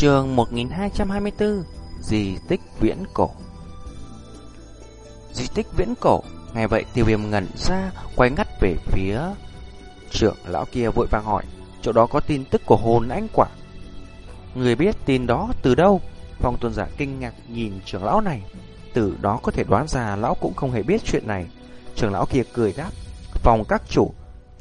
Trường 1224 Di tích viễn cổ. Di tích viễn cổ, Nghe vậy tiêu viêm ngẩn ra, Quay ngắt về phía Trưởng lão kia vội vàng hỏi, Chỗ đó có tin tức của hồn anh quả? Người biết tin đó từ đâu? Phong tuân giả kinh ngạc nhìn trưởng lão này. Từ đó có thể đoán ra Lão cũng không hề biết chuyện này. Trưởng lão kia cười đáp Phòng các chủ,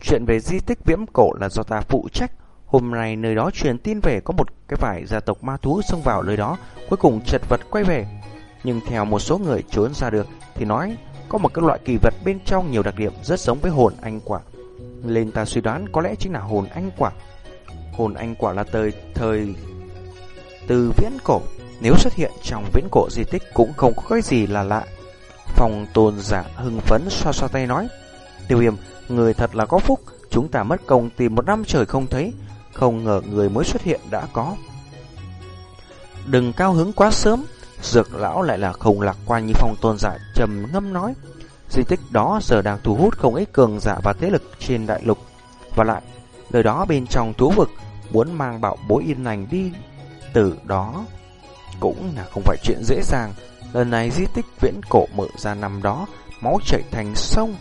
Chuyện về di tích viễn cổ là do ta phụ trách. Hôm nay nơi đó truyền tin về có một cái vải gia tộc ma thú xông vào nơi đó, cuối cùng chật vật quay về. Nhưng theo một số người trốn ra được thì nói có một cái loại kỳ vật bên trong nhiều đặc điểm rất giống với hồn anh quả. Lên ta suy đoán có lẽ chính là hồn anh quả. Hồn anh quả là thời thời từ viễn cổ, nếu xuất hiện trong viễn cổ di tích cũng không có cái gì là lạ. Phòng tôn giả hưng phấn xoa xoa tay nói, tiêu Hiểm, người thật là có phúc, chúng ta mất công tìm một năm trời không thấy, không ngờ người mới xuất hiện đã có. Đừng cao hứng quá sớm, dược lão lại là không lạc quan như phong tôn giả trầm ngâm nói. Di tích đó giờ đang thu hút không ít cường giả và thế lực trên đại lục. Và lại, lời đó bên trong thú vực muốn mang bảo bối yên lành đi từ đó cũng là không phải chuyện dễ dàng. Lần này di tích viễn cổ mở ra năm đó, máu chảy thành sông.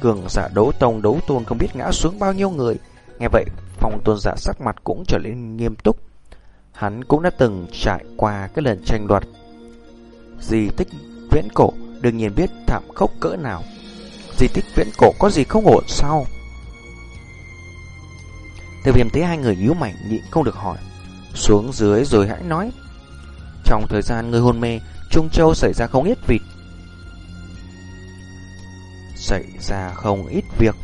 Cường giả đấu tông đấu tôn không biết ngã xuống bao nhiêu người. Nghe vậy, phong tôn giả sắc mặt cũng trở nên nghiêm túc. Hắn cũng đã từng trải qua cái lần tranh đoạt di tích viễn cổ, đương nhiên biết thảm khốc cỡ nào. Di tích viễn cổ có gì không ổn sao? Tiêu viêm thấy hai người nhíu mảnh nhịn không được hỏi. Xuống dưới rồi hãy nói. Trong thời gian người hôn mê, Trung Châu xảy ra không ít việc. Xảy ra không ít việc.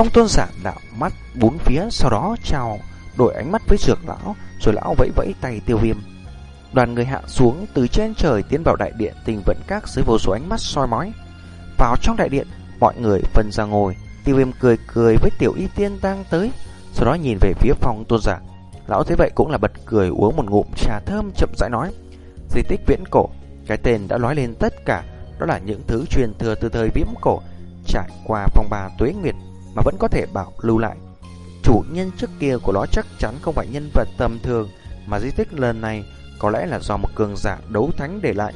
Phong tôn giả đạo mắt bốn phía, Sau đó chào, đổi ánh mắt với dược lão, Rồi lão vẫy vẫy tay tiêu viêm. Đoàn người hạ xuống, từ trên trời Tiến vào đại điện, tình vận các dưới vô số ánh mắt soi mói. Vào trong đại điện, Mọi người phân ra ngồi. Tiêu viêm cười cười với tiểu y tiên đang tới, Sau đó nhìn về phía phong tôn giả. Lão thế vậy cũng là bật cười, uống một ngụm trà thơm chậm rãi nói, Di tích viễn cổ, Cái tên đã nói lên tất cả, Đó là những thứ truyền thừa từ thời viễn cổ, Trải qua phong bà tuế nguyệt mà vẫn có thể bảo lưu lại. Chủ nhân trước kia của nó chắc chắn không phải nhân vật tầm thường, mà di tích lần này có lẽ là do một cường giả đấu thánh để lại.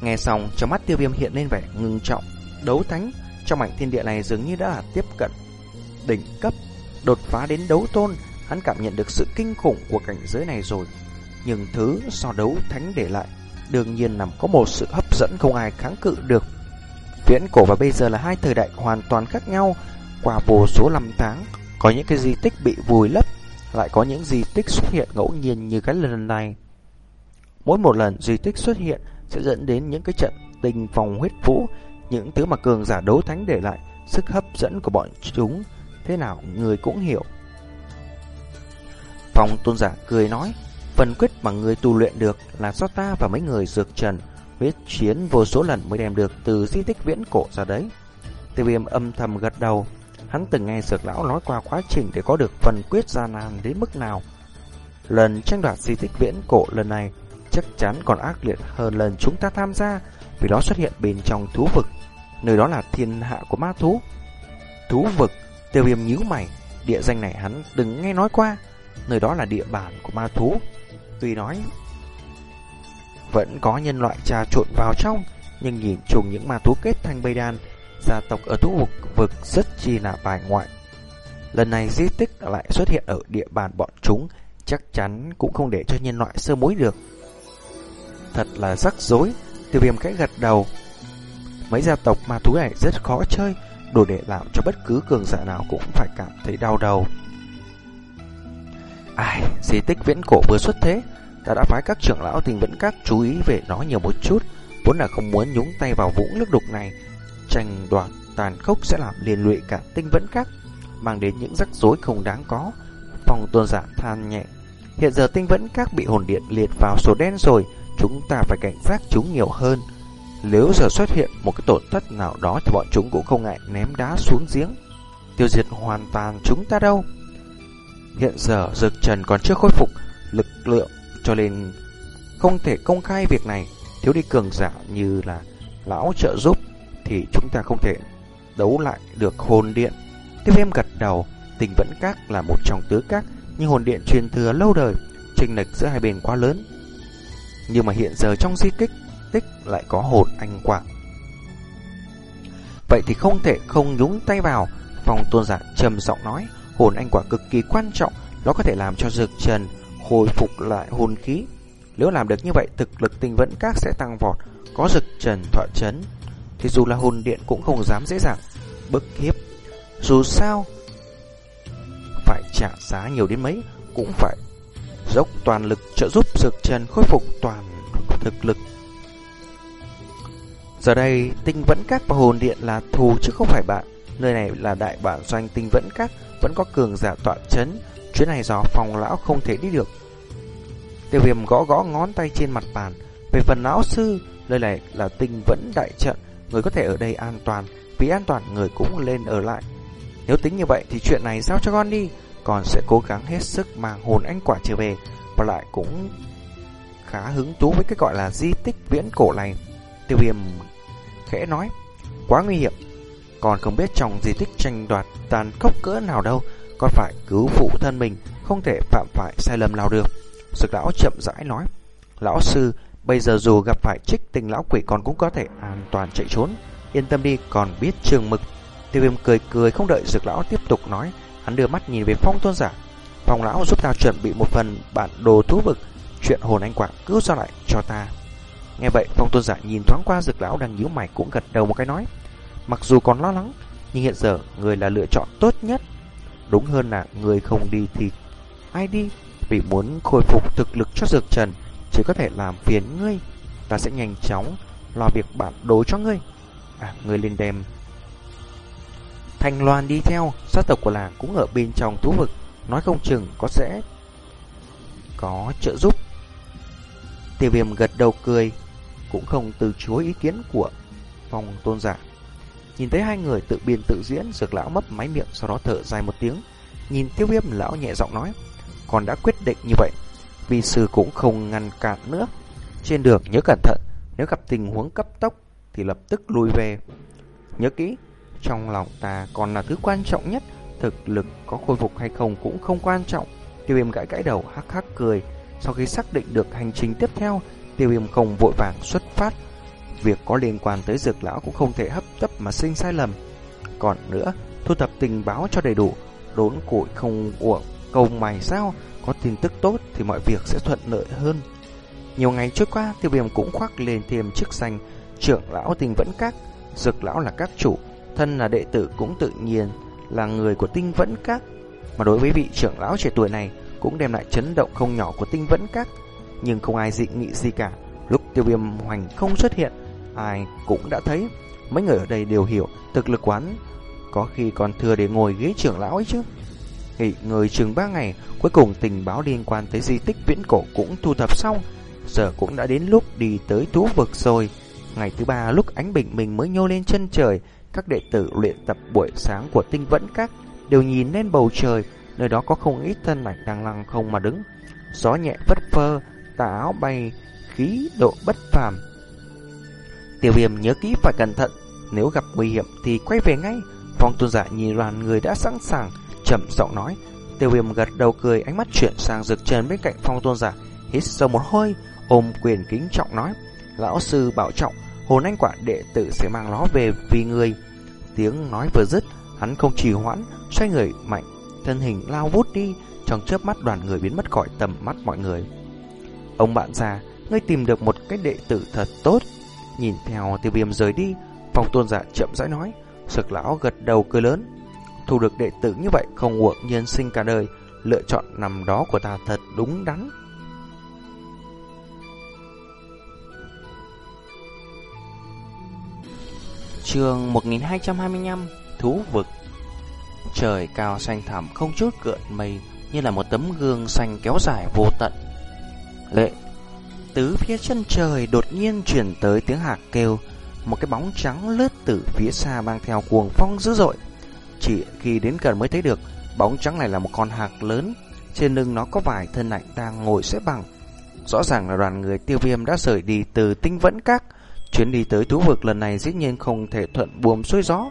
Nghe xong, trong mắt tiêu viêm hiện lên vẻ ngưng trọng, đấu thánh trong mảnh thiên địa này dường như đã tiếp cận đỉnh cấp, đột phá đến đấu tôn, hắn cảm nhận được sự kinh khủng của cảnh giới này rồi. Nhưng thứ so đấu thánh để lại, đương nhiên nằm có một sự hấp dẫn không ai kháng cự được. Viễn cổ và bây giờ là hai thời đại hoàn toàn khác nhau. Qua vô số năm tháng, có những cái di tích bị vùi lấp, lại có những di tích xuất hiện ngẫu nhiên như cái lần này. Mỗi một lần di tích xuất hiện sẽ dẫn đến những cái trận tình phòng huyết vũ, những thứ mà cường giả đấu thánh để lại, sức hấp dẫn của bọn chúng thế nào người cũng hiểu. Phòng tôn giả cười nói, phần quyết mà người tu luyện được là do ta và mấy người dược trần Huyết chiến vô số lần mới đem được từ di tích viễn cổ ra đấy. Tiêu viêm âm thầm gật đầu. Hắn từng nghe sược lão nói qua quá trình để có được phần quyết gian nan đến mức nào. Lần tranh đoạt di tích viễn cổ lần này chắc chắn còn ác liệt hơn lần chúng ta tham gia vì nó xuất hiện bên trong thú vực. Nơi đó là thiên hạ của ma thú. Thú vực, tiêu viêm nhíu mày, địa danh này hắn từng nghe nói qua. Nơi đó là địa bàn của ma thú. Tuy nói vẫn có nhân loại trà trộn vào trong, nhưng nhìn chung những ma thú kết thành bầy đàn, gia tộc ở thú vực, vực rất chi là bài ngoại. Lần này di tích lại xuất hiện ở địa bàn bọn chúng, chắc chắn cũng không để cho nhân loại sơ mối được. Thật là rắc rối, tiêu viêm khẽ gật đầu. Mấy gia tộc ma thú này rất khó chơi, đủ để làm cho bất cứ cường giả nào cũng phải cảm thấy đau đầu. Ai, di tích viễn cổ vừa xuất thế, Ta đã phái các trưởng lão tình vẫn các chú ý về nó nhiều một chút. Vốn là không muốn nhúng tay vào vũng nước đục này. Tranh đoạt tàn khốc sẽ làm liên lụy cả tinh vẫn các, Mang đến những rắc rối không đáng có. Phòng tuần giả than nhẹ. Hiện giờ tinh vẫn các bị hồn điện liệt vào sổ đen rồi, Chúng ta phải cảnh giác chúng nhiều hơn. Nếu giờ xuất hiện một cái tổn thất nào đó Thì bọn chúng cũng không ngại ném đá xuống giếng. Tiêu diệt hoàn toàn chúng ta đâu. Hiện giờ Dược Trần còn chưa khôi phục, lực lượng cho nên không thể công khai việc này Thiếu đi cường giả như là Lão trợ giúp Thì chúng ta không thể đấu lại được hồn điện Tiếp em gật đầu Tình vẫn các là một trong tứ các nhưng hồn điện truyền thừa lâu đời, chênh lệch giữa hai bên quá lớn. Nhưng mà hiện giờ trong di tích tích lại có hồn anh quả. Vậy thì không thể không nhúng tay vào, phòng tôn giả trầm giọng nói, hồn anh quả cực kỳ quan trọng, nó có thể làm cho dược trần khôi phục lại hồn khí. Nếu làm được như vậy, thực lực tinh vẫn các sẽ tăng vọt, có rực trần thọa chấn, thì dù là hồn điện cũng không dám dễ dàng bức hiếp. Dù sao, phải trả giá nhiều đến mấy, cũng phải dốc toàn lực trợ giúp rực trần khôi phục toàn thực lực. Giờ đây, tinh vẫn các và hồn điện là thù chứ không phải bạn. Nơi này là đại bản doanh tinh vẫn các, vẫn có cường giả tọa chấn. Chuyến này do phòng lão không thể đi được. Tiêu viêm gõ gõ ngón tay trên mặt bàn. Về phần lão sư, lời này là tinh vẫn đại trận. Người có thể ở đây an toàn. Vì an toàn người cũng lên ở lại. Nếu tính như vậy thì chuyện này giao cho con đi. còn sẽ cố gắng hết sức mang hồn anh quả trở về. Và lại cũng khá hứng thú với cái gọi là di tích viễn cổ này. Tiêu viêm khẽ nói, quá nguy hiểm. Còn không biết trong di tích tranh đoạt tàn khốc cỡ nào đâu, còn phải cứu phụ thân mình, không thể phạm phải sai lầm nào được. Sực lão chậm rãi nói, lão sư, bây giờ dù gặp phải trích tình lão quỷ còn cũng có thể an toàn chạy trốn. Yên tâm đi, còn biết trường mực. Tiêu viêm cười cười không đợi dược lão tiếp tục nói, hắn đưa mắt nhìn về phong tôn giả. Phong lão giúp ta chuẩn bị một phần bản đồ thú vực, chuyện hồn anh quảng cứu ra lại cho ta. Nghe vậy, phong tôn giả nhìn thoáng qua dược lão đang nhíu mày cũng gật đầu một cái nói. Mặc dù còn lo lắng, nhưng hiện giờ người là lựa chọn tốt nhất. Đúng hơn là người không đi thì ai đi, vì muốn khôi phục thực lực cho dược trần, chỉ có thể làm phiền ngươi. Ta sẽ nhanh chóng lo việc bản đồ cho ngươi. À, ngươi lên đem. Thành Loan đi theo, sát tộc của làng cũng ở bên trong thú vực, nói không chừng có sẽ có trợ giúp. Tiêu viêm gật đầu cười, cũng không từ chối ý kiến của phong tôn giả. Nhìn thấy hai người tự biên tự diễn, dược lão mấp máy miệng sau đó thở dài một tiếng. Nhìn tiêu viêm lão nhẹ giọng nói, còn đã quyết định như vậy, Vi sư cũng không ngăn cản nữa. Trên đường nhớ cẩn thận, nếu gặp tình huống cấp tốc thì lập tức lùi về. Nhớ kỹ, trong lòng ta còn là thứ quan trọng nhất, thực lực có khôi phục hay không cũng không quan trọng. Tiêu viêm gãi gãi đầu hắc hắc cười, sau khi xác định được hành trình tiếp theo Tiêu viêm không vội vàng xuất phát. Việc có liên quan tới dược lão cũng không thể hấp tấp mà sinh sai lầm. Còn nữa Thu thập tình báo cho đầy đủ Đốn củi không uổng. Cầu mày sao Có tin tức tốt thì mọi việc sẽ thuận lợi hơn Nhiều ngày trước qua Tiêu viêm cũng khoác lên thêm chức danh Trưởng lão tinh vẫn các Dược lão là các chủ Thân là đệ tử cũng tự nhiên Là người của tinh vẫn các Mà đối với vị trưởng lão trẻ tuổi này Cũng đem lại chấn động không nhỏ của tinh vẫn các nhưng không ai dị nghị gì cả. Lúc tiêu viêm hoành không xuất hiện, ai cũng đã thấy. Mấy người ở đây đều hiểu thực lực quán có khi còn thừa để ngồi ghế trưởng lão ấy chứ. Nghỉ người chừng 3 ngày, cuối cùng tình báo liên quan tới di tích viễn cổ cũng thu thập xong. Giờ cũng đã đến lúc đi tới thú vực rồi. Ngày thứ ba lúc ánh bình minh mới nhô lên chân trời, các đệ tử luyện tập buổi sáng của tinh vẫn các đều nhìn lên bầu trời, nơi đó có không ít thân ảnh đang lăng không mà đứng. Gió nhẹ vất phơ, tà áo bay, khí độ bất phàm. tiểu viêm nhớ kỹ phải cẩn thận, nếu gặp nguy hiểm thì quay về ngay. Phong tôn giả nhìn đoàn người đã sẵn sàng, chậm giọng nói. Tiêu viêm gật đầu cười, ánh mắt chuyển sang dược trần bên cạnh phong tôn giả, hít sâu một hơi, ôm quyền kính trọng nói. Lão sư bảo trọng, hồn anh quả đệ tử sẽ mang nó về vì người. Tiếng nói vừa dứt, hắn không trì hoãn, xoay người mạnh, thân hình lao vút đi, trong chớp mắt đoàn người biến mất khỏi tầm mắt mọi người. Ông bạn già, ngươi tìm được một cái đệ tử thật tốt. Nhìn theo tiêu viêm rời đi, phong tôn giả chậm rãi nói, sực lão gật đầu cười lớn. Thu được đệ tử như vậy không uổng nhân sinh cả đời, lựa chọn nằm đó của ta thật đúng đắn. Trường 1225 Thú vực. Trời cao xanh thẳm không chút cượn mây Như là một tấm gương xanh kéo dài vô tận. Lệ Tứ phía chân trời đột nhiên chuyển tới tiếng hạc kêu Một cái bóng trắng lướt từ phía xa mang theo cuồng phong dữ dội. Chỉ khi đến gần mới thấy được Bóng trắng này là một con hạc lớn. Trên lưng nó có vài thân ảnh đang ngồi xếp bằng. Rõ ràng là đoàn người tiêu viêm đã rời đi từ tinh vẫn các. Chuyến đi tới thú vực lần này dĩ nhiên không thể thuận buồm xuôi gió.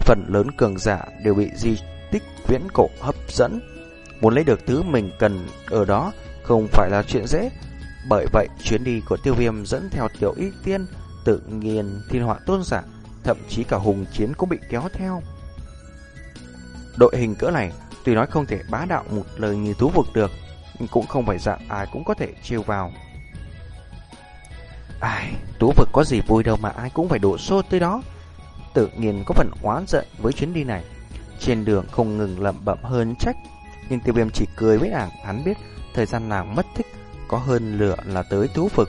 Phần lớn cường giả đều bị di tích viễn cổ hấp dẫn. Muốn lấy được thứ mình cần ở đó không phải là chuyện dễ. Bởi vậy, chuyến đi của tiêu viêm dẫn theo tiểu ý tiên, tự nhiên thiên họa tôn giả, thậm chí cả hùng chiến cũng bị kéo theo. Đội hình cỡ này, tuy nói không thể bá đạo một lời như thú vực được, nhưng cũng không phải dạng ai cũng có thể trêu vào. Ai, thú vực có gì vui đâu mà ai cũng phải đổ xô tới đó. Tự nhiên có phần oán giận với chuyến đi này. Trên đường không ngừng lẩm bẩm hơn trách, nhưng tiêu viêm chỉ cười với nàng, hắn biết thời gian nàng mất thích có hơn lửa là tới thú vực.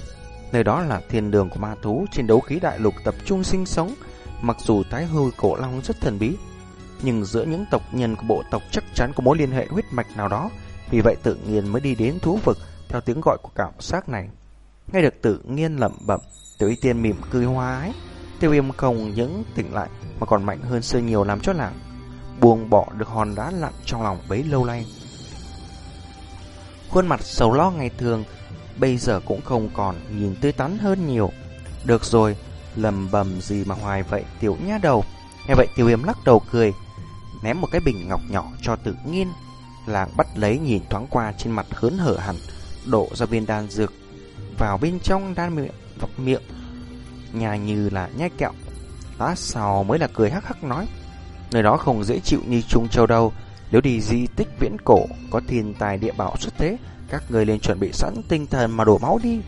Nơi đó là thiên đường của ma thú trên đấu khí đại lục tập trung sinh sống. Mặc dù tái hư cổ long rất thần bí, nhưng giữa những tộc nhân của bộ tộc chắc chắn có mối liên hệ huyết mạch nào đó. Vì vậy tự nhiên mới đi đến thú vực theo tiếng gọi của cảm giác này. Nghe được tự nhiên lẩm bẩm, tiểu y tiên mỉm cười hoa ái. Tiêu viêm không những tỉnh lại mà còn mạnh hơn xưa nhiều làm cho nàng buông bỏ được hòn đá lặn trong lòng bấy lâu nay. Khuôn mặt sầu lo ngày thường bây giờ cũng không còn nhìn tươi tắn hơn nhiều. Được rồi, lầm bầm gì mà hoài vậy tiểu nha đầu. Nghe vậy tiêu viêm lắc đầu cười, ném một cái bình ngọc nhỏ cho tự nhiên. Làng bắt lấy nhìn thoáng qua trên mặt hớn hở hẳn, đổ ra viên đan dược vào bên trong đan miệng, miệng. Nhà như là nhai kẹo. Lát sau mới là cười hắc hắc nói. Nơi đó không dễ chịu như Trung Châu đâu. Nếu đi di tích viễn cổ, có thiên tài địa bảo xuất thế, các người nên chuẩn bị sẵn tinh thần mà đổ máu đi.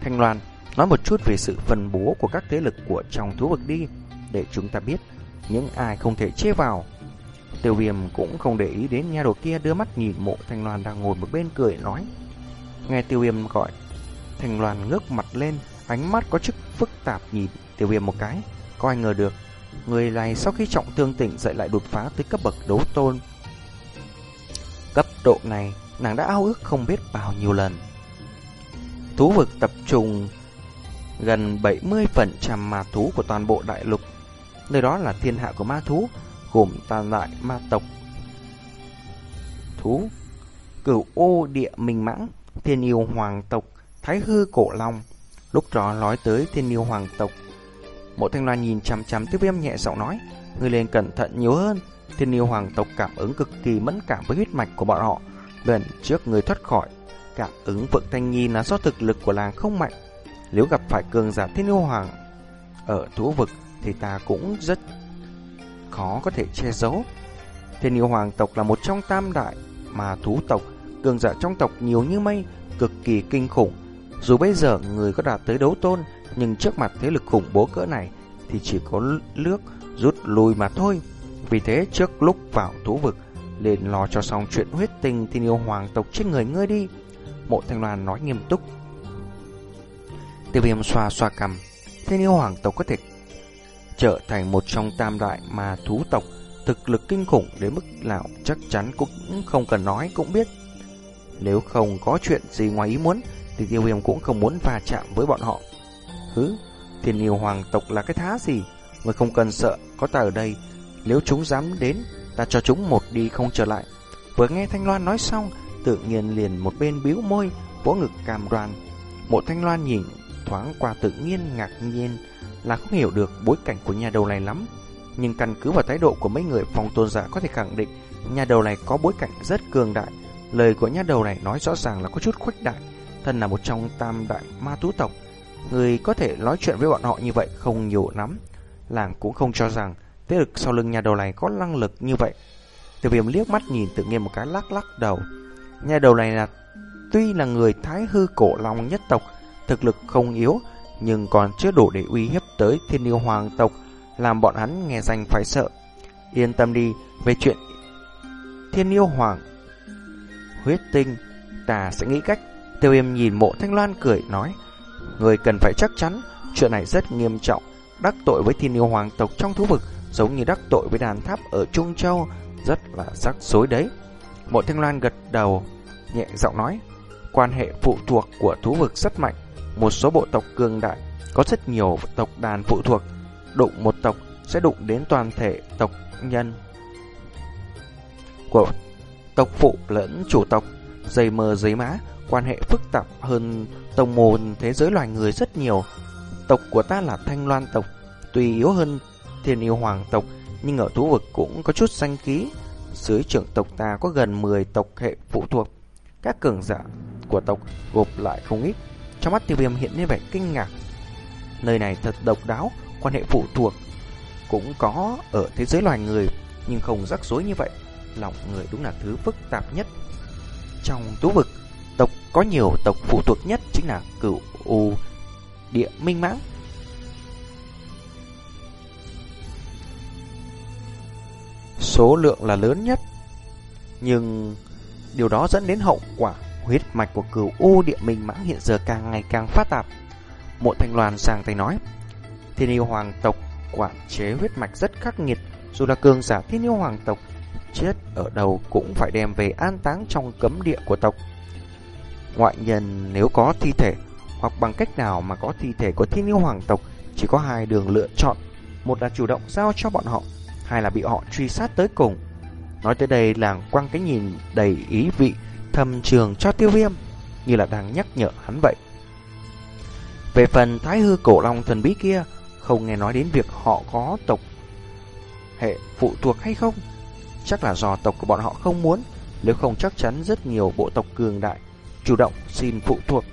Thanh Loan, nói một chút về sự phân bố của các thế lực của trong thú vực đi, để chúng ta biết những ai không thể chê vào. Tiêu viêm cũng không để ý đến nhà đồ kia đưa mắt nhìn mộ Thanh Loan đang ngồi một bên cười nói. Nghe tiêu viêm gọi, Thanh Loan ngước mặt lên, ánh mắt có chút phức tạp nhìn tiêu viêm một cái. Có ai ngờ được, người này sau khi trọng thương tỉnh dậy lại đột phá tới cấp bậc đấu tôn. Cấp độ này, nàng đã ao ước không biết bao nhiêu lần. Thú vực tập trung gần 70% ma thú của toàn bộ đại lục. Nơi đó là thiên hạ của ma thú, gồm tàn lại ma tộc. Thú, cửu ô địa minh mãng, thiên yêu hoàng tộc, thái hư cổ long. Lúc đó nói tới thiên yêu hoàng tộc. Mộ thanh loan nhìn chằm chằm tiếp viêm nhẹ giọng nói, người lên cẩn thận nhiều hơn. Thiên yêu hoàng tộc cảm ứng cực kỳ mẫn cảm với huyết mạch của bọn họ. Lần trước người thoát khỏi, cảm ứng vượng thanh nhi là do thực lực của làng không mạnh. Nếu gặp phải cường giả thiên yêu hoàng ở thú vực thì ta cũng rất khó có thể che giấu. Thiên yêu hoàng tộc là một trong tam đại mà thú tộc, cường giả trong tộc nhiều như mây, cực kỳ kinh khủng. Dù bây giờ người có đạt tới đấu tôn, nhưng trước mặt thế lực khủng bố cỡ này thì chỉ có nước rút lui mà thôi. Vì thế trước lúc vào thú vực, liền lo cho xong chuyện huyết tình thiên yêu hoàng tộc trên người ngươi đi. Mộ Thanh Loan nói nghiêm túc. Tiêu viêm xoa xoa cầm, Thế nếu hoàng tộc có thể trở thành một trong tam đại mà thú tộc thực lực kinh khủng đến mức nào chắc chắn cũng không cần nói cũng biết. Nếu không có chuyện gì ngoài ý muốn thì tiêu viêm cũng không muốn va chạm với bọn họ. Hứ, thiên yêu hoàng tộc là cái thá gì? Người không cần sợ, có ta ở đây. Nếu chúng dám đến, ta cho chúng một đi không trở lại. Vừa nghe Thanh Loan nói xong, tự nhiên liền một bên biếu môi, vỗ ngực cam đoan. Một Thanh Loan nhìn thoáng qua tự nhiên ngạc nhiên là không hiểu được bối cảnh của nhà đầu này lắm. Nhưng căn cứ vào thái độ của mấy người phòng tôn giả có thể khẳng định nhà đầu này có bối cảnh rất cường đại. Lời của nhà đầu này nói rõ ràng là có chút khuếch đại. Thân là một trong tam đại ma thú tộc. Người có thể nói chuyện với bọn họ như vậy không nhiều lắm. Làng cũng không cho rằng thế lực sau lưng nhà đầu này có năng lực như vậy. Từ viêm liếc mắt nhìn tự nhiên một cái lắc lắc đầu. Nhà đầu này là tuy là người thái hư cổ long nhất tộc, thực lực không yếu, nhưng còn chưa đủ để uy hiếp tới thiên yêu hoàng tộc, làm bọn hắn nghe danh phải sợ. Yên tâm đi, về chuyện thiên yêu hoàng huyết tinh, ta sẽ nghĩ cách. Tiêu viêm nhìn mộ thanh loan cười nói, người cần phải chắc chắn, chuyện này rất nghiêm trọng, đắc tội với thiên yêu hoàng tộc trong thú vực, giống như đắc tội với đàn tháp ở Trung Châu, rất là rắc rối đấy. Mộ thanh loan gật đầu, nhẹ giọng nói, quan hệ phụ thuộc của thú vực rất mạnh, một số bộ tộc cường đại, có rất nhiều tộc đàn phụ thuộc, đụng một tộc sẽ đụng đến toàn thể tộc nhân của tộc phụ lẫn chủ tộc, dây mờ giấy má, quan hệ phức tạp hơn tông môn thế giới loài người rất nhiều. Tộc của ta là Thanh Loan tộc, tuy yếu hơn Thiên Yêu Hoàng tộc, nhưng ở thú vực cũng có chút danh khí. dưới trưởng tộc ta có gần 10 tộc hệ phụ thuộc. Các cường giả của tộc gộp lại không ít. Trong mắt tiêu viêm hiện lên vẻ kinh ngạc. Nơi này thật độc đáo, quan hệ phụ thuộc cũng có ở thế giới loài người, nhưng không rắc rối như vậy. Lòng người đúng là thứ phức tạp nhất. Trong tú vực, tộc có nhiều tộc phụ thuộc nhất chính là cửu u địa minh mãng. Số lượng là lớn nhất, nhưng điều đó dẫn đến hậu quả huyết mạch của cửu u địa minh mãng hiện giờ càng ngày càng phát tạp. Mộ Thanh Loan sang tay nói, Thiên yêu hoàng tộc quản chế huyết mạch rất khắc nghiệt, dù là cường giả thiên yêu hoàng tộc chết ở đâu cũng phải đem về an táng trong cấm địa của tộc. Ngoại nhân nếu có thi thể hoặc bằng cách nào mà có thi thể của thiên yêu hoàng tộc chỉ có hai đường lựa chọn, một là chủ động giao cho bọn họ, hai là bị họ truy sát tới cùng. Nói tới đây làng quăng cái nhìn đầy ý vị thầm trường cho tiêu viêm, như là đang nhắc nhở hắn vậy. Về phần thái hư cổ long thần bí kia, không nghe nói đến việc họ có tộc hệ phụ thuộc hay không. Chắc là do tộc của bọn họ không muốn, nếu không chắc chắn rất nhiều bộ tộc cường đại chủ động xin phụ thuộc.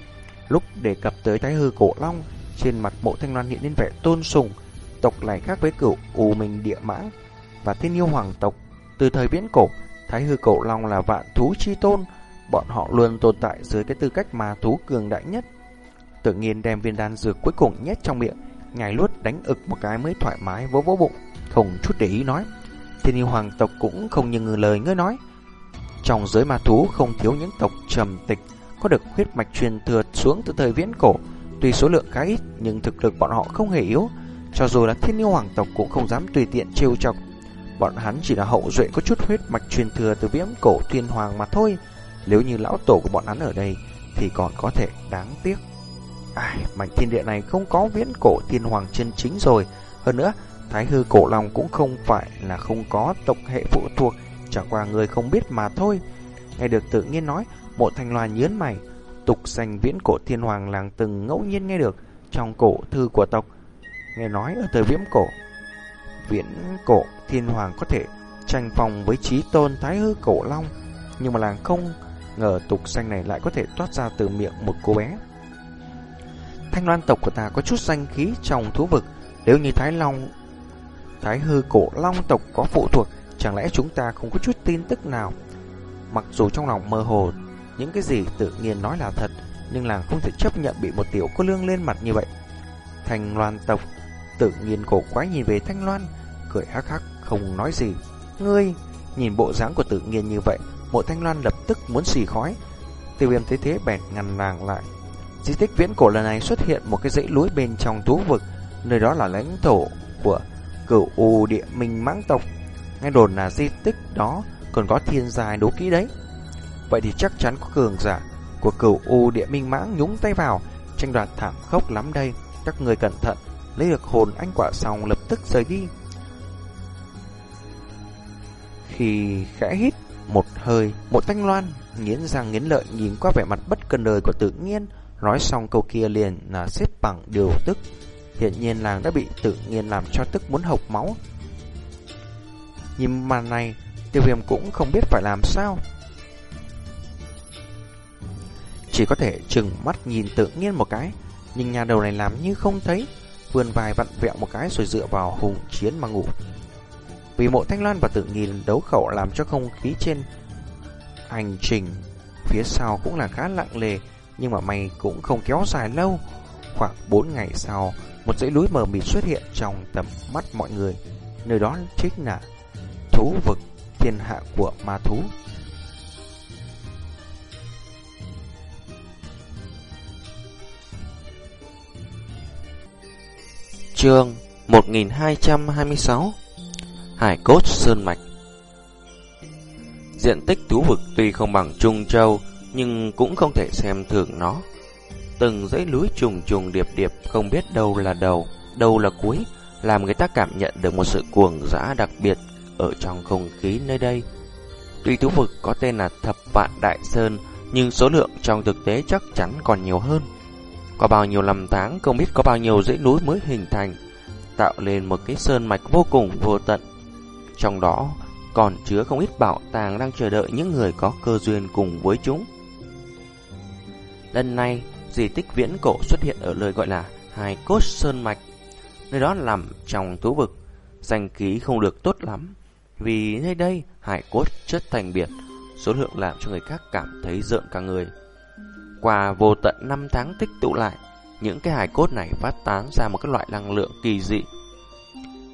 Lúc đề cập tới thái hư cổ long, trên mặt mộ thanh loan hiện lên vẻ tôn sùng, tộc này khác với cửu U Minh Địa Mãng và Thiên Yêu Hoàng tộc. Từ thời viễn cổ, thái hư cổ long là vạn thú chi tôn, bọn họ luôn tồn tại dưới cái tư cách mà thú cường đại nhất. Tự nhiên đem viên đan dược cuối cùng nhét trong miệng, nhảy luốt đánh ực một cái mới thoải mái vỗ vỗ bụng, không chút để ý nói. Thiên yêu hoàng tộc cũng không như lời ngươi nói. Trong giới ma thú không thiếu những tộc trầm tịch, có được huyết mạch truyền thừa xuống từ thời viễn cổ. Tuy số lượng khá ít, nhưng thực lực bọn họ không hề yếu. Cho dù là thiên yêu hoàng tộc cũng không dám tùy tiện trêu chọc. Bọn hắn chỉ là hậu duệ có chút huyết mạch truyền thừa từ viễn cổ thiên hoàng mà thôi. Nếu như lão tổ của bọn hắn ở đây, thì còn có thể đáng tiếc. Ai, mảnh thiên địa này không có viễn cổ thiên hoàng chân chính rồi. Hơn nữa, Thái hư cổ long cũng không phải là không có tộc hệ phụ thuộc, chẳng qua người không biết mà thôi. Nghe được tự nhiên nói, mộ thanh loa nhớn mày, tục danh viễn cổ thiên hoàng làng từng ngẫu nhiên nghe được trong cổ thư của tộc. Nghe nói ở thời viễn cổ, viễn cổ thiên hoàng có thể tranh phòng với trí tôn thái hư cổ long, nhưng mà làng không ngờ tục danh này lại có thể toát ra từ miệng một cô bé. Thanh loan tộc của ta có chút danh khí trong thú vực, nếu như Thái Long Thái hư cổ long tộc có phụ thuộc, chẳng lẽ chúng ta không có chút tin tức nào? Mặc dù trong lòng mơ hồ, những cái gì tự nhiên nói là thật, nhưng làng không thể chấp nhận bị một tiểu cô lương lên mặt như vậy. Thanh loan tộc, tự nhiên cổ quái nhìn về Thanh loan, cười hắc hắc, không nói gì. Ngươi, nhìn bộ dáng của tự nhiên như vậy, mộ Thanh loan lập tức muốn xì khói. Tiêu viêm thấy thế bèn ngăn nàng lại. Di tích viễn cổ lần này xuất hiện một cái dãy núi bên trong thú vực, nơi đó là lãnh thổ của cửu u địa minh mãng tộc. Nghe đồn là di tích đó còn có thiên giai đấu kỹ đấy. Vậy thì chắc chắn có cường giả của cửu u địa minh mãng nhúng tay vào, tranh đoạt thảm khốc lắm đây. Các người cẩn thận, lấy được hồn anh quả xong lập tức rời đi. Khi khẽ hít một hơi, một thanh loan, nghiến răng nghiến lợi nhìn qua vẻ mặt bất cần đời của tự nhiên, nói xong câu kia liền là xếp bằng điều tức Hiện nhiên làng đã bị tự nhiên làm cho tức muốn hộc máu. Nhìn màn này, tiêu viêm cũng không biết phải làm sao. Chỉ có thể chừng mắt nhìn tự nhiên một cái, nhưng nhà đầu này làm như không thấy, vươn vài vặn vẹo một cái rồi dựa vào hùng chiến mà ngủ. Vì mộ thanh loan và tự nhiên đấu khẩu làm cho không khí trên hành trình phía sau cũng là khá lặng lề, nhưng mà may cũng không kéo dài lâu. Khoảng 4 ngày sau, một dãy núi mờ mịt xuất hiện trong tầm mắt mọi người. Nơi đó chính là thú vực thiên hạ của ma thú. Chương 1226 Hải cốt Sơn Mạch Diện tích thú vực tuy không bằng Trung Châu nhưng cũng không thể xem thường nó. Từng dãy núi trùng trùng điệp điệp không biết đâu là đầu, đâu là cuối, làm người ta cảm nhận được một sự cuồng dã đặc biệt ở trong không khí nơi đây. Tuy thú vực có tên là Thập Vạn Đại Sơn, nhưng số lượng trong thực tế chắc chắn còn nhiều hơn. Có bao nhiêu năm tháng không biết có bao nhiêu dãy núi mới hình thành, tạo lên một cái sơn mạch vô cùng vô tận. Trong đó còn chứa không ít bảo tàng đang chờ đợi những người có cơ duyên cùng với chúng. Lần này, di tích viễn cổ xuất hiện ở nơi gọi là Hai Cốt Sơn Mạch. Nơi đó nằm trong thú vực, danh khí không được tốt lắm. Vì nơi đây, hải cốt chất thành biển, số lượng làm cho người khác cảm thấy rợn cả người. Qua vô tận năm tháng tích tụ lại, những cái hải cốt này phát tán ra một cái loại năng lượng kỳ dị.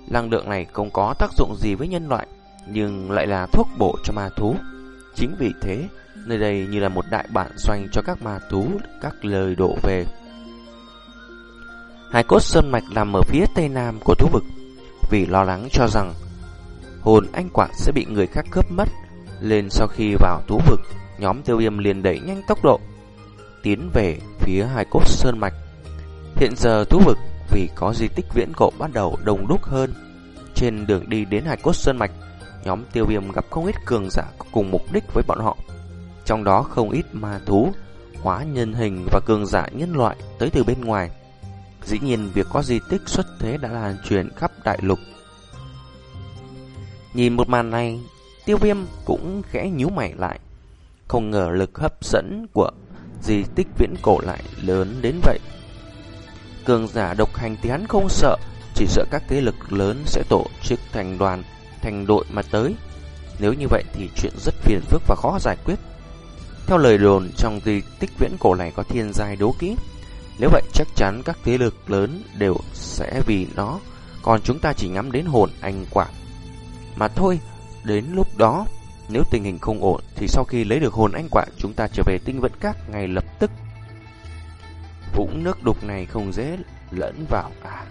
Năng lượng này không có tác dụng gì với nhân loại, nhưng lại là thuốc bổ cho ma thú. Chính vì thế, nơi đây như là một đại bản doanh cho các ma thú, các lời đổ về. hai cốt sơn mạch nằm ở phía tây nam của thú vực, vì lo lắng cho rằng hồn anh quả sẽ bị người khác cướp mất. Lên sau khi vào thú vực, nhóm tiêu viêm liền đẩy nhanh tốc độ, tiến về phía hai cốt sơn mạch. Hiện giờ thú vực vì có di tích viễn cổ bắt đầu đông đúc hơn. Trên đường đi đến hải cốt sơn mạch, nhóm tiêu viêm gặp không ít cường giả cùng mục đích với bọn họ. Trong đó không ít ma thú, hóa nhân hình và cường giả nhân loại tới từ bên ngoài. Dĩ nhiên việc có di tích xuất thế đã lan truyền khắp đại lục. Nhìn một màn này, tiêu viêm cũng khẽ nhíu mày lại. Không ngờ lực hấp dẫn của di tích viễn cổ lại lớn đến vậy. Cường giả độc hành thì hắn không sợ, chỉ sợ các thế lực lớn sẽ tổ chức thành đoàn, thành đội mà tới. Nếu như vậy thì chuyện rất phiền phức và khó giải quyết. Theo lời đồn trong di tích viễn cổ này có thiên giai đấu kỹ. Nếu vậy chắc chắn các thế lực lớn đều sẽ vì nó, còn chúng ta chỉ ngắm đến hồn anh quả. Mà thôi, đến lúc đó, nếu tình hình không ổn thì sau khi lấy được hồn anh quả chúng ta trở về tinh vẫn các ngay lập tức. Vũng nước đục này không dễ lẫn vào à.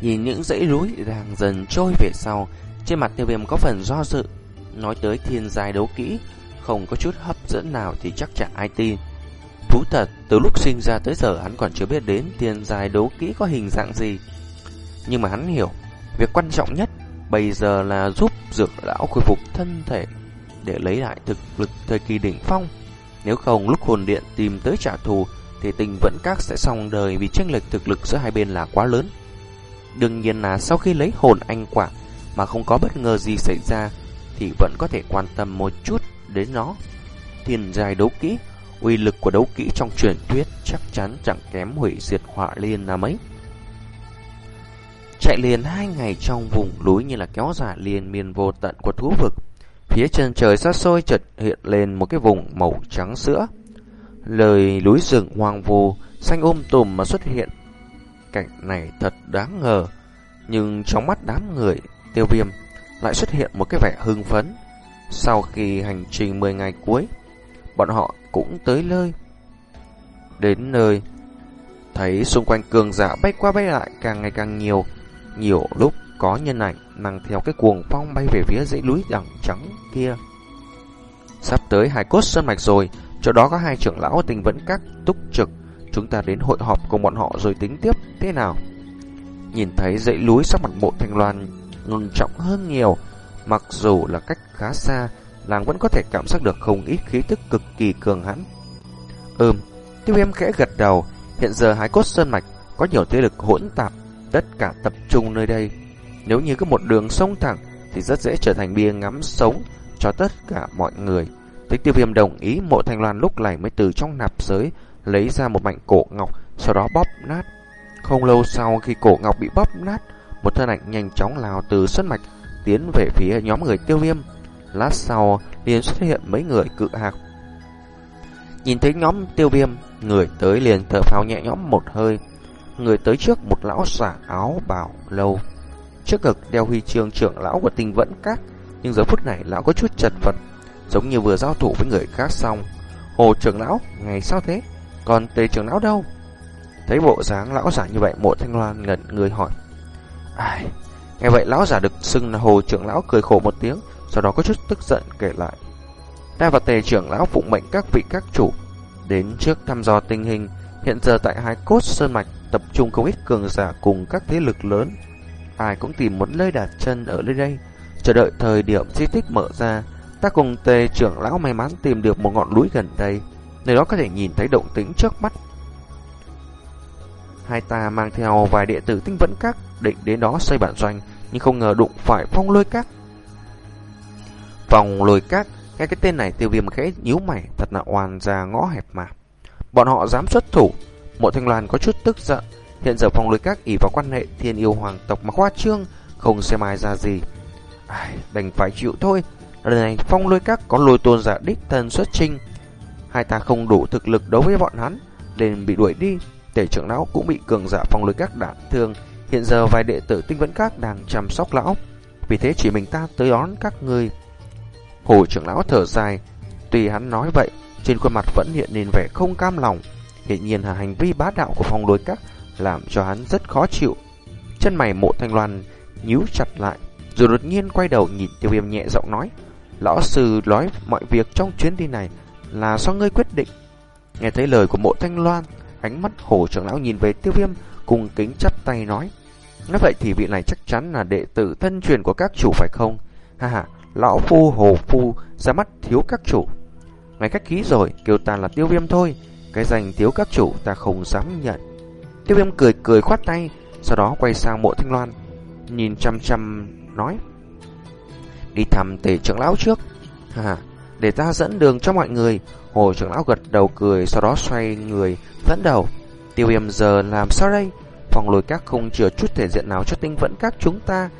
Nhìn những dãy núi đang dần trôi về sau, trên mặt tiêu viêm có phần do dự. Nói tới thiên giai đấu kỹ, không có chút hấp dẫn nào thì chắc chắn ai tin. Thú thật, từ lúc sinh ra tới giờ hắn còn chưa biết đến thiên giai đấu kỹ có hình dạng gì. Nhưng mà hắn hiểu, việc quan trọng nhất bây giờ là giúp dược lão khôi phục thân thể để lấy lại thực lực thời kỳ đỉnh phong. Nếu không lúc hồn điện tìm tới trả thù thì tình vẫn các sẽ xong đời vì chênh lệch thực lực giữa hai bên là quá lớn. Đương nhiên là sau khi lấy hồn anh quả mà không có bất ngờ gì xảy ra thì vẫn có thể quan tâm một chút đến nó. Thiên giai đấu kỹ, uy lực của đấu kỹ trong truyền thuyết chắc chắn chẳng kém hủy diệt họa liên là mấy. Chạy liền hai ngày trong vùng núi như là kéo dài liền miền vô tận của thú vực. Phía chân trời xa xôi chợt hiện lên một cái vùng màu trắng sữa. Lời núi rừng hoang vu, xanh ôm tùm mà xuất hiện. Cảnh này thật đáng ngờ. Nhưng trong mắt đám người, tiêu viêm lại xuất hiện một cái vẻ hưng phấn. Sau khi hành trình 10 ngày cuối, bọn họ cũng tới nơi. Đến nơi, thấy xung quanh cường giả bay qua bay lại càng ngày càng nhiều. Nhiều lúc có nhân ảnh nàng theo cái cuồng phong bay về phía dãy núi đằng trắng kia. Sắp tới hải cốt sơn mạch rồi, chỗ đó có hai trưởng lão tình vẫn các túc trực. Chúng ta đến hội họp cùng bọn họ rồi tính tiếp thế nào. Nhìn thấy dãy núi sắc mặt bộ thanh loan ngừng trọng hơn nhiều, mặc dù là cách khá xa, làng vẫn có thể cảm giác được không ít khí tức cực kỳ cường hãn. Ừm, tiêu viêm khẽ gật đầu, hiện giờ hải cốt sơn mạch có nhiều thế lực hỗn tạp, tất cả tập trung nơi đây. Nếu như có một đường sông thẳng thì rất dễ trở thành bia ngắm sống cho tất cả mọi người. Thấy tiêu viêm đồng ý mộ thanh loan lúc này mới từ trong nạp giới lấy ra một mảnh cổ ngọc, sau đó bóp nát. Không lâu sau khi cổ ngọc bị bóp nát, một thân ảnh nhanh chóng lao từ sân mạch tiến về phía nhóm người tiêu viêm. Lát sau liền xuất hiện mấy người cự hạc. Nhìn thấy nhóm tiêu viêm, người tới liền thở phào nhẹ nhõm một hơi. Người tới trước một lão giả áo bào lâu. Trước ngực đeo huy chương trưởng lão của tinh vẫn các, nhưng giờ phút này lão có chút chật vật, giống như vừa giao thủ với người khác xong. Hồ trưởng lão, ngày sao thế? Còn tề trưởng lão đâu? Thấy bộ dáng lão giả như vậy, mộ thanh loan ngẩn người hỏi. Ai... Nghe vậy lão giả được xưng là hồ trưởng lão cười khổ một tiếng, sau đó có chút tức giận kể lại. Ta và tề trưởng lão phụng mệnh các vị các chủ đến trước thăm dò tình hình. Hiện giờ tại hai cốt sơn mạch tập trung không ít cường giả cùng các thế lực lớn. Ai cũng tìm một nơi đặt chân ở nơi đây, chờ đợi thời điểm di tích mở ra. Ta cùng tề trưởng lão may mắn tìm được một ngọn núi gần đây, nơi đó có thể nhìn thấy động tĩnh trước mắt. Hai ta mang theo vài đệ tử tinh vẫn các định đến đó xây bản doanh, nhưng không ngờ đụng phải phong lôi các. Vòng lôi các, nghe cái tên này tiêu viêm khẽ nhíu mày, thật là oan ra ngõ hẹp mà. Bọn họ dám xuất thủ, mộ thanh loan có chút tức giận. Hiện giờ phong lôi các ỷ vào quan hệ thiên yêu hoàng tộc mà khoa trương, không xem ai ra gì. Ai, đành phải chịu thôi. Lần này phong lôi các có lôi tôn giả đích thân xuất trinh. Hai ta không đủ thực lực đấu với bọn hắn, nên bị đuổi đi. Tể trưởng lão cũng bị cường giả phong lôi các đạn thương. Hiện giờ vài đệ tử tinh vẫn các đang chăm sóc lão. Vì thế chỉ mình ta tới đón các người. Hồ trưởng lão thở dài. Tuy hắn nói vậy, trên khuôn mặt vẫn hiện nên vẻ không cam lòng. Hiện nhiên là hành vi bá đạo của phong lôi các làm cho hắn rất khó chịu. Chân mày mộ thanh loan nhíu chặt lại, rồi đột nhiên quay đầu nhìn tiêu viêm nhẹ giọng nói. Lão sư nói mọi việc trong chuyến đi này là do ngươi quyết định. Nghe thấy lời của mộ thanh loan, ánh mắt hồ trưởng lão nhìn về tiêu viêm, cùng kính chắp tay nói. Nói vậy thì vị này chắc chắn là đệ tử thân truyền của các chủ phải không? Ha ha, lão phu hồ phu ra mắt thiếu các chủ. Ngày cách ký rồi, kêu ta là tiêu viêm thôi. Cái danh thiếu các chủ ta không dám nhận. Tiêu viêm cười cười khoát tay, sau đó quay sang mộ thanh loan. Nhìn chăm chăm nói. Đi thăm tề trưởng lão trước. Ha để ta dẫn đường cho mọi người. Hồ trưởng lão gật đầu cười, sau đó xoay người, vẫn đầu. Tiêu viêm giờ làm sao đây? Phòng lôi các không chừa chút thể diện nào cho tinh vẫn các chúng ta.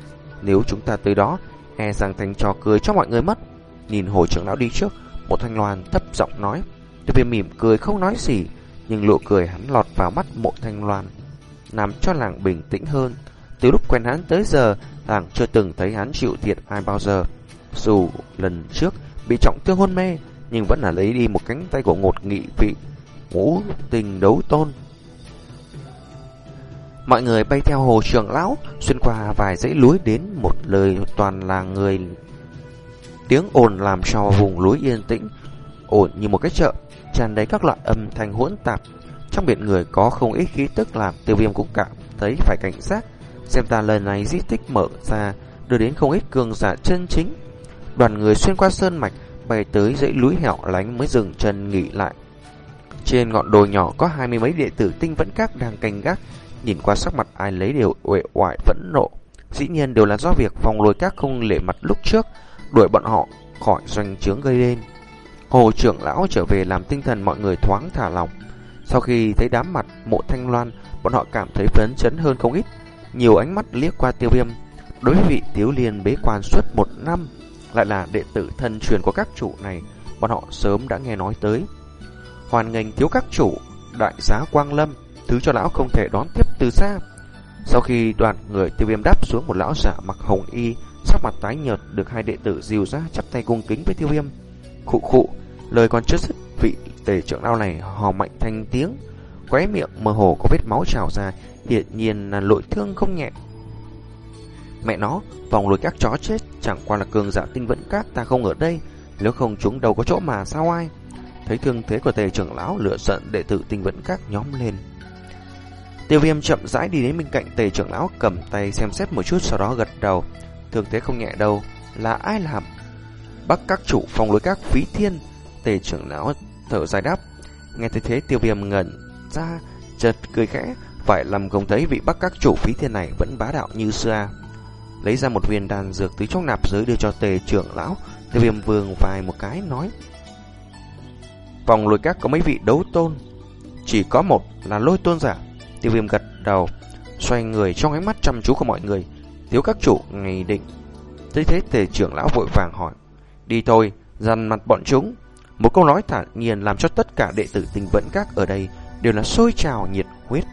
Nếu chúng ta tới đó, e rằng thành trò cười cho mọi người mất. Nhìn hồ trưởng lão đi trước, một thanh loan thấp giọng nói. Tiêu viêm mỉm cười không nói gì, nhưng lộ cười hắn lọt vào mắt mộ thanh loan, làm cho làng bình tĩnh hơn. Từ lúc quen hắn tới giờ, làng chưa từng thấy hắn chịu thiệt ai bao giờ. Dù lần trước bị trọng thương hôn mê, nhưng vẫn là lấy đi một cánh tay của ngột nghị vị ngũ tình đấu tôn. Mọi người bay theo hồ trường lão, xuyên qua vài dãy lúi đến một lời toàn là người. Tiếng ồn làm cho vùng lúi yên tĩnh, ổn như một cái chợ, tràn đầy các loại âm thanh hỗn tạp. Trong biển người có không ít khí tức làm tiêu viêm cũng cảm thấy phải cảnh giác. Xem ta lần này di tích mở ra, đưa đến không ít cường giả chân chính. Đoàn người xuyên qua sơn mạch, bay tới dãy núi hẻo lánh mới dừng chân nghỉ lại. Trên ngọn đồi nhỏ có hai mươi mấy đệ tử tinh vẫn các đang canh gác, nhìn qua sắc mặt ai lấy đều uể oải phẫn nộ. Dĩ nhiên đều là do việc phòng lôi các không lệ mặt lúc trước, đuổi bọn họ khỏi doanh trướng gây lên. Hồ trưởng lão trở về làm tinh thần mọi người thoáng thả lỏng. Sau khi thấy đám mặt mộ thanh loan, bọn họ cảm thấy phấn chấn hơn không ít. Nhiều ánh mắt liếc qua tiêu viêm. Đối với vị tiếu liên bế quan suốt một năm, lại là đệ tử thân truyền của các chủ này, bọn họ sớm đã nghe nói tới. Hoàn ngành thiếu các chủ, đại giá Quang Lâm, thứ cho lão không thể đón tiếp từ xa. Sau khi đoàn người tiêu viêm đáp xuống một lão giả mặc hồng y, sắc mặt tái nhợt được hai đệ tử dìu ra chắp tay cung kính với tiêu viêm. Khụ khụ, lời còn chưa dứt, vị tề trưởng lao này hò mạnh thanh tiếng, khóe miệng mơ hồ có vết máu trào ra, hiển nhiên là lội thương không nhẹ. Mẹ nó, vòng lùi các chó chết chẳng qua là cường giả tinh vẫn các ta không ở đây, nếu không chúng đâu có chỗ mà sao ai. Thấy thương thế của tề trưởng lão lửa giận đệ tử tinh vẫn các nhóm lên. Tiêu viêm chậm rãi đi đến bên cạnh tề trưởng lão cầm tay xem xét một chút sau đó gật đầu. Thương thế không nhẹ đâu, là ai làm? Bắc các chủ phòng lối các phí thiên, tề trưởng lão thở dài đáp. Nghe thấy thế tiêu viêm ngẩn ra, chợt cười khẽ, phải làm không thấy vị bắc các chủ phí thiên này vẫn bá đạo như xưa. À. Lấy ra một viên đàn dược từ trong nạp giới đưa cho tề trưởng lão, tiêu viêm vương vài một cái nói. Vòng lôi các có mấy vị đấu tôn, chỉ có một là lôi tôn giả. Tiêu viêm gật đầu, xoay người trong ánh mắt chăm chú của mọi người. Thiếu các chủ ngày định. thấy thế tề trưởng lão vội vàng hỏi. Đi thôi, dằn mặt bọn chúng. Một câu nói thản nhiên làm cho tất cả đệ tử tình vẫn các ở đây đều là sôi trào nhiệt huyết.